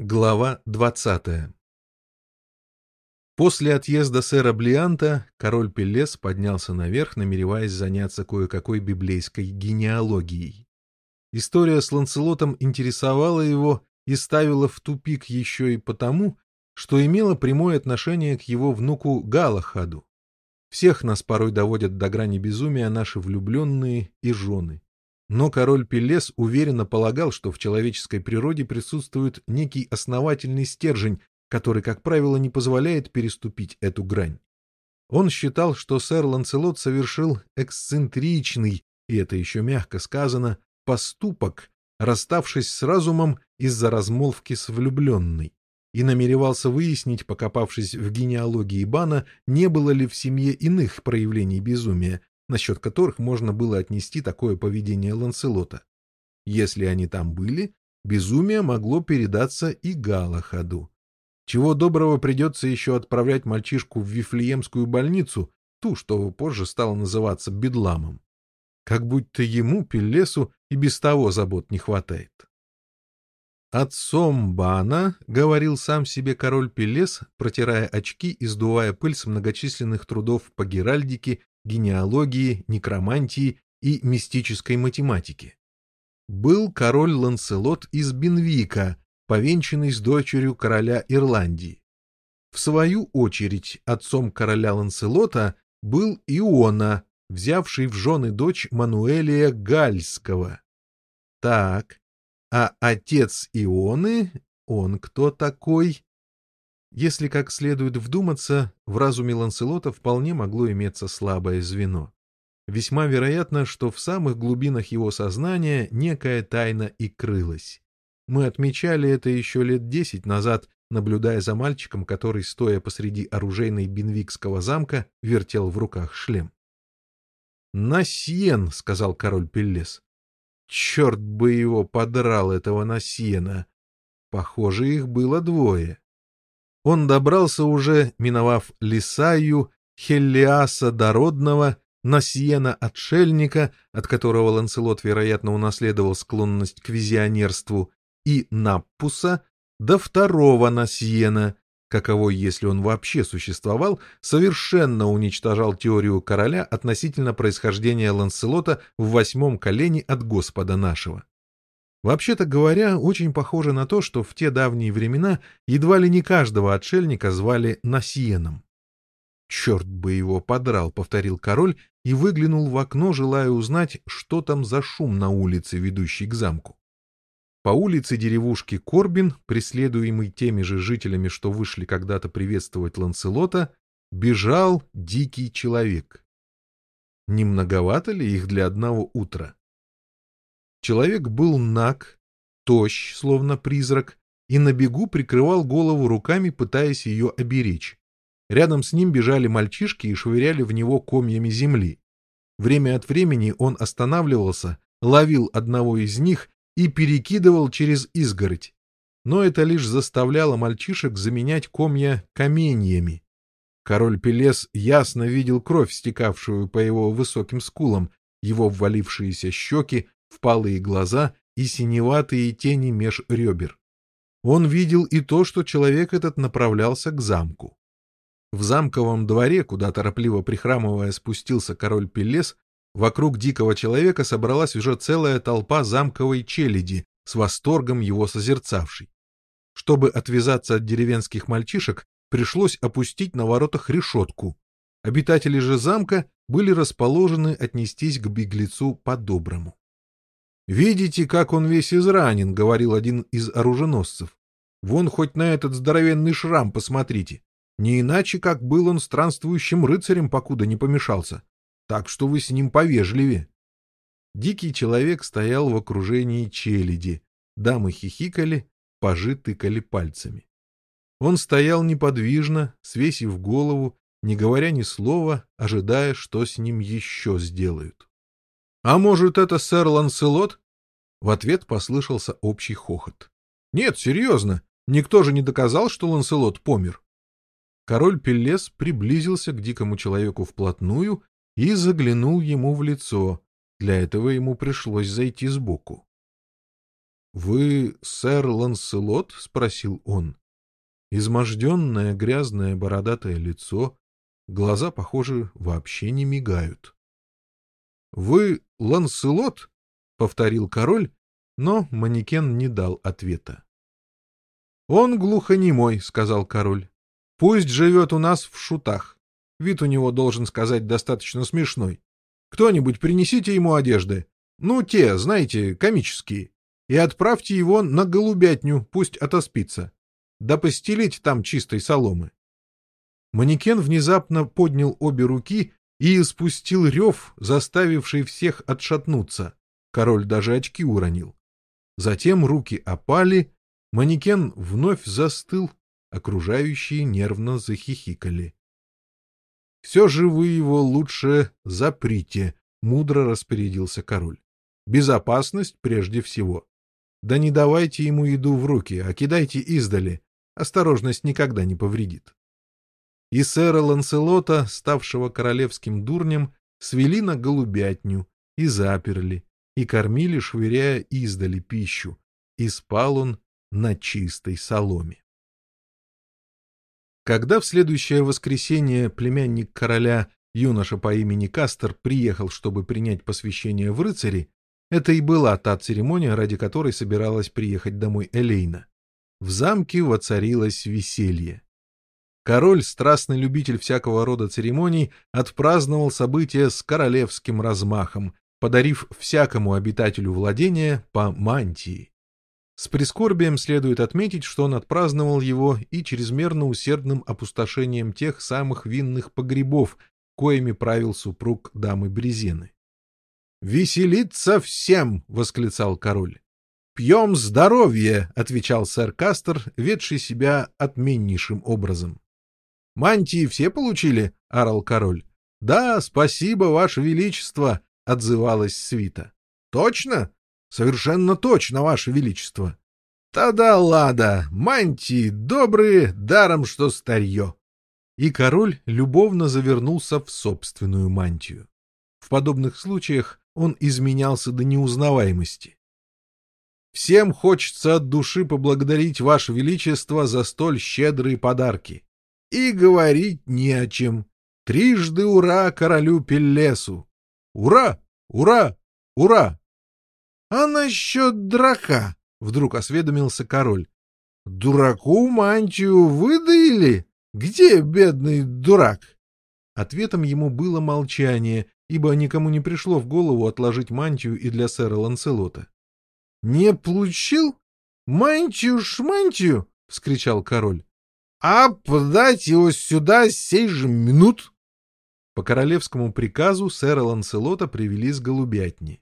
Глава двадцатая После отъезда сэра Блианта король Пеллес поднялся наверх, намереваясь заняться кое-какой библейской генеалогией. История с Ланселотом интересовала его и ставила в тупик еще и потому, что имела прямое отношение к его внуку Галахаду. Всех нас порой доводят до грани безумия наши влюбленные и жены. Но король Пелес уверенно полагал, что в человеческой природе присутствует некий основательный стержень, который, как правило, не позволяет переступить эту грань. Он считал, что сэр Ланцелот совершил эксцентричный, и это еще мягко сказано, поступок, расставшись с разумом из-за размолвки с влюбленной, и намеревался выяснить, покопавшись в генеалогии Бана, не было ли в семье иных проявлений безумия, насчет которых можно было отнести такое поведение Ланселота. Если они там были, безумие могло передаться и Галахаду. Чего доброго придется еще отправлять мальчишку в Вифлеемскую больницу, ту, что позже стала называться Бедламом. Как будто ему, Пеллесу, и без того забот не хватает. «Отцом Бана», — говорил сам себе король Пелес, протирая очки и сдувая пыль с многочисленных трудов по геральдике генеалогии, некромантии и мистической математике. Был король Ланселот из Бенвика, повенчанный с дочерью короля Ирландии. В свою очередь отцом короля Ланселота был Иона, взявший в жены дочь Мануэлия Гальского. Так, а отец Ионы, он кто такой? Если как следует вдуматься, в разуме Ланселота вполне могло иметься слабое звено. Весьма вероятно, что в самых глубинах его сознания некая тайна и крылась. Мы отмечали это еще лет десять назад, наблюдая за мальчиком, который, стоя посреди оружейной Бенвикского замка, вертел в руках шлем. «Насьен», — сказал король Пеллес. «Черт бы его подрал, этого Насьена! Похоже, их было двое» он добрался уже, миновав Лисаю, Хеллиаса Дородного, Насьена Отшельника, от которого Ланселот, вероятно, унаследовал склонность к визионерству, и Наппуса, до второго Насьена, каковой, если он вообще существовал, совершенно уничтожал теорию короля относительно происхождения Ланселота в восьмом колене от Господа нашего. Вообще-то говоря, очень похоже на то, что в те давние времена едва ли не каждого отшельника звали Насиеном. «Черт бы его подрал», — повторил король и выглянул в окно, желая узнать, что там за шум на улице, ведущей к замку. По улице деревушки Корбин, преследуемый теми же жителями, что вышли когда-то приветствовать Ланселота, бежал дикий человек. Не многовато ли их для одного утра? Человек был наг, тощ, словно призрак, и на бегу прикрывал голову руками, пытаясь ее оберечь. Рядом с ним бежали мальчишки и швыряли в него комьями земли. Время от времени он останавливался, ловил одного из них и перекидывал через изгородь. Но это лишь заставляло мальчишек заменять комья каменьями. Король Пелес ясно видел кровь, стекавшую по его высоким скулам, его ввалившиеся щеки, впалые глаза и синеватые тени меж ребер. Он видел и то, что человек этот направлялся к замку. В замковом дворе, куда торопливо прихрамывая спустился король Пелес, вокруг дикого человека собралась уже целая толпа замковой челяди, с восторгом его созерцавшей. Чтобы отвязаться от деревенских мальчишек, пришлось опустить на воротах решетку. Обитатели же замка были расположены отнестись к беглецу по-доброму. «Видите, как он весь изранен», — говорил один из оруженосцев. «Вон хоть на этот здоровенный шрам посмотрите. Не иначе, как был он странствующим рыцарем, покуда не помешался. Так что вы с ним повежливее». Дикий человек стоял в окружении челяди. Дамы хихикали, пажи тыкали пальцами. Он стоял неподвижно, свесив голову, не говоря ни слова, ожидая, что с ним еще сделают. «А может, это сэр Ланселот?» В ответ послышался общий хохот. «Нет, серьезно, никто же не доказал, что Ланселот помер». Король Пеллес приблизился к дикому человеку вплотную и заглянул ему в лицо. Для этого ему пришлось зайти сбоку. Вы сэр Ланселот? — спросил он. Изможденное, грязное, бородатое лицо, глаза, похоже, вообще не мигают. — Вы Ланселот? — повторил король, но манекен не дал ответа. — Он глухонемой, — сказал король. — Пусть живет у нас в шутах. Вид у него, должен сказать, достаточно смешной. Кто-нибудь принесите ему одежды. Ну, те, знаете, комические и отправьте его на голубятню, пусть отоспится. Да постелить там чистой соломы. Манекен внезапно поднял обе руки и испустил рев, заставивший всех отшатнуться. Король даже очки уронил. Затем руки опали, манекен вновь застыл, окружающие нервно захихикали. — Все же вы его лучше заприте, — мудро распорядился король. — Безопасность прежде всего. Да не давайте ему еду в руки, а кидайте издали. Осторожность никогда не повредит. И сэра Ланселота, ставшего королевским дурнем, свели на голубятню и заперли, и кормили, швыряя издали пищу, и спал он на чистой соломе. Когда в следующее воскресенье племянник короля, юноша по имени Кастер, приехал, чтобы принять посвящение в рыцари, это и была та церемония, ради которой собиралась приехать домой Элейна. В замке воцарилось веселье. Король, страстный любитель всякого рода церемоний, отпраздновал событие с королевским размахом, подарив всякому обитателю владения по мантии. С прискорбием следует отметить, что он отпраздновал его и чрезмерно усердным опустошением тех самых винных погребов, коими правил супруг дамы Брезены. «Веселиться всем!» — восклицал король. «Пьем здоровье!» — отвечал сэр Кастер, ведший себя отменнейшим образом. «Мантии все получили?» — орал король. «Да, спасибо, ваше величество!» — отзывалась свита. «Точно? Совершенно точно, ваше величество!» «Та-да, лада! Мантии добрые, даром что старье!» И король любовно завернулся в собственную мантию. В подобных случаях он изменялся до неузнаваемости. Всем хочется от души поблагодарить Ваше Величество за столь щедрые подарки. И говорить не о чем. Трижды ура королю Пеллесу! Ура! Ура! Ура! — А насчет драка? — вдруг осведомился король. — Дураку мантию выдаили? Где бедный дурак? Ответом ему было молчание, ибо никому не пришло в голову отложить мантию и для сэра Ланселота. — Не получил? Мантию-шмантию? — вскричал король. — А подать его сюда сей же минут? По королевскому приказу сэра Ланселота привели с голубятни.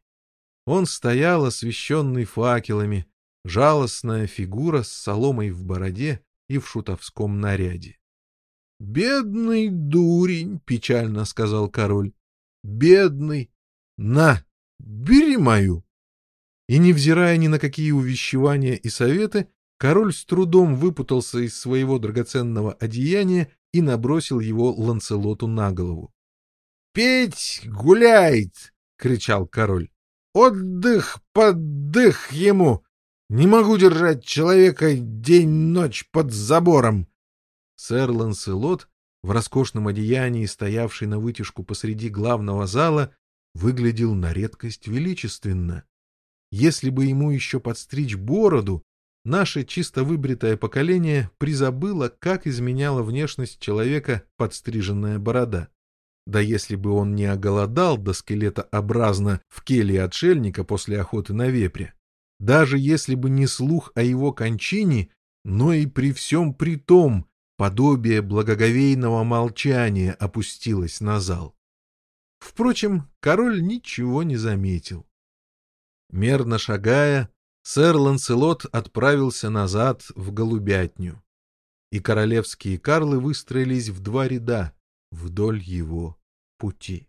Он стоял, освещенный факелами, жалостная фигура с соломой в бороде и в шутовском наряде. — Бедный дурень, — печально сказал король бедный. На, бери мою. И, невзирая ни на какие увещевания и советы, король с трудом выпутался из своего драгоценного одеяния и набросил его Ланцелоту на голову. — Петь гуляет! — кричал король. — Отдых, поддых ему! Не могу держать человека день-ночь под забором! Сэр Ланселот в роскошном одеянии, стоявший на вытяжку посреди главного зала, выглядел на редкость величественно. Если бы ему еще подстричь бороду, наше чисто выбритое поколение призабыло, как изменяла внешность человека подстриженная борода. Да если бы он не оголодал до скелетообразно в келье отшельника после охоты на вепря, даже если бы не слух о его кончине, но и при всем при том Подобие благоговейного молчания опустилось на зал. Впрочем, король ничего не заметил. Мерно шагая, сэр Ланселот отправился назад в голубятню, и королевские карлы выстроились в два ряда вдоль его пути.